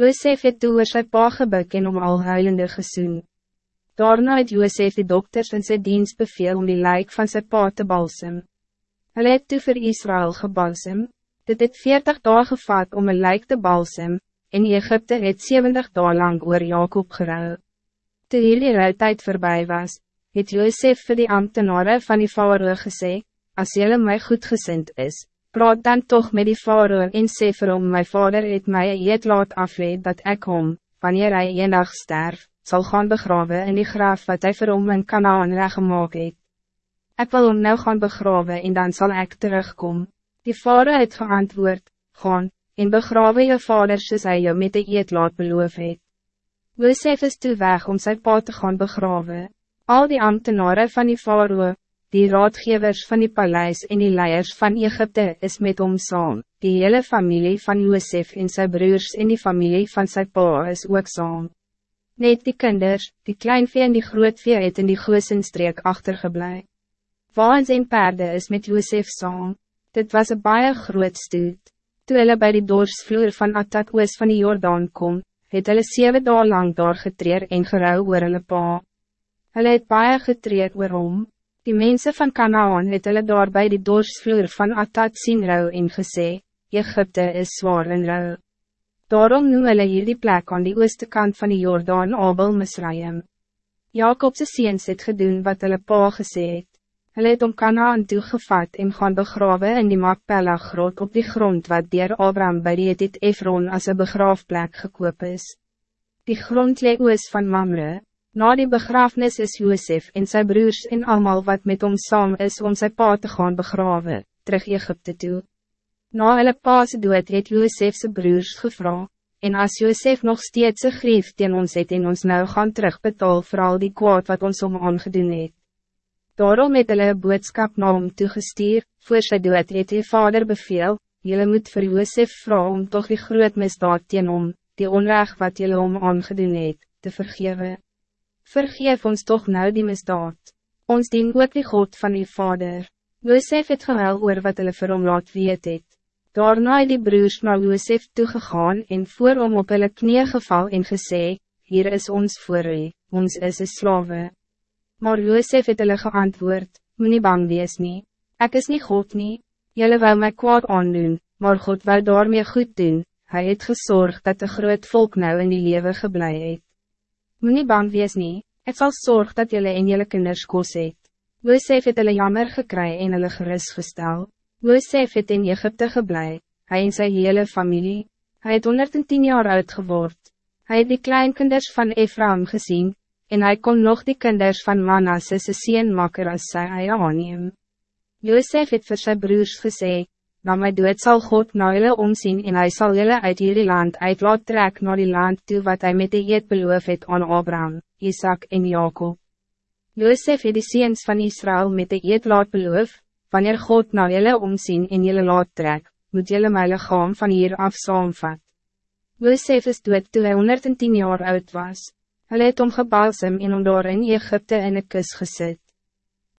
Josef het toe oor sy pa gebuk en om al huilende gesoen. Daarna het Josef die dokters in sy dienst beveel om die lijk van sy pa te balsem. Hulle het toe vir Israël gebalsem, dit het veertig dagen gevat om een lijk te balsem, en Egypte het 70 dagen lang oor Jacob gerouw. Toe hierdie rouwtijd voorbij was, het Josef vir die ambtenaren van die vader gesê, as jylle my goedgezind is, praat dan toch met die vader en sê vir hom, my vader het my eet laat afleed dat ek hom, wanneer hy eendag sterf, zal gaan begraven in die graf wat hij vir hom in Kanaan reggemaak het. Ek wil hom nou gaan begraven en dan zal ik terugkom. Die vader het geantwoord, gaan, en begrawe je vader soos hy jou met die eet laat beloof het. Josef is toe weg om zijn pa te gaan begraven. Al die ambtenaren van die vader, die raadgevers van die paleis en die leiers van Egypte is met hom saam, die hele familie van Josef en zijn broers en die familie van sy pa is ook saam. Net die kinders, die kleinvee en die grootvee het in die goosenstreek achtergeblij. Waans en perde is met Josef saam. Dit was een baie groot stoet. Toe hulle by die dorsvloer van Atat oos van die Jordaan kom, het hulle 7 dagen lang daar getreer en gerouw oor hulle pa. Hulle het baie getreer oor hom. Die mensen van Canaan het hulle daar by die dorsvloer van Atat sien rouw en gesê, Egypte is zwaar en rouw. Daarom noem hulle hier die plek aan die ooste kant van die Jordaan Abel Misraim. Jacobse seens het gedoen wat hulle pa gesê het. Hulle het om Kanaan toegevat en gaan begraven in die Makpella grot op die grond wat dier Abraham by die het Efron as een begraafplek gekoop is. Die grond lee oos van Mamre. Na die begrafenis is Josef en zijn broers en allemaal wat met hom saam is om zijn pa te gaan begraven, terug Egypte toe. Na hulle paase dood het Joosefse broers gevra, en as Joosef nog steeds een grief teen ons het en ons nou gaan terugbetaal voor al die kwaad wat ons om aangedoen het. Daarom het hulle een boodskap na hom toegestuur, voor sy dood het die vader beveel, Jullie moet voor Joosef vrouw om toch die groot misdaad teen hom, die onrecht wat jullie om aangedoen het, te vergeven. Vergeef ons toch nou die misdaad. Ons dien ook die God van die vader. Joosef het gehuil oor wat hulle vir hom laat weet het. Daarna het die broers na Josef toegegaan en voor om op hulle knie geval en gesê, Hier is ons voor u, ons is een slawe. Maar Josef het hulle geantwoord, Moet nie bang wees nie, ek is niet God nie, Julle wou my kwaad aandoen, maar God wou daarmee goed doen, Hij het gezorgd dat de groot volk nou in die leven geblei het. Moet nie bang wees nie, ek sal zorg dat jullie en jullie kinders kos het. Josef het hulle jammer gekry en hulle gerust gesteld. Josef het in Egypte geblei, hij en zijn hele familie. Hij het 110 jaar oud geword. Hij het die kleinkinders van Ephraim gezien, en hij kon nog die kinders van Manasse se sien makker as sy eie aanneem. Josef het vir sy broers gesê, na my dood sal God na julle omsien en hij zal julle uit hierdie land uit laat trek na die land toe wat hij met die eed beloof het aan Abraham, Isaac en Jacob. Josef het die seens van Israël met die eed laat beloof, wanneer God na jullie omzien en jullie laat trek, moet jullie my lichaam van hier af saamvat. Josef is dood toe hy 110 jaar oud was. Hij het omgebalsem en om daar in Egypte in een kus gezet.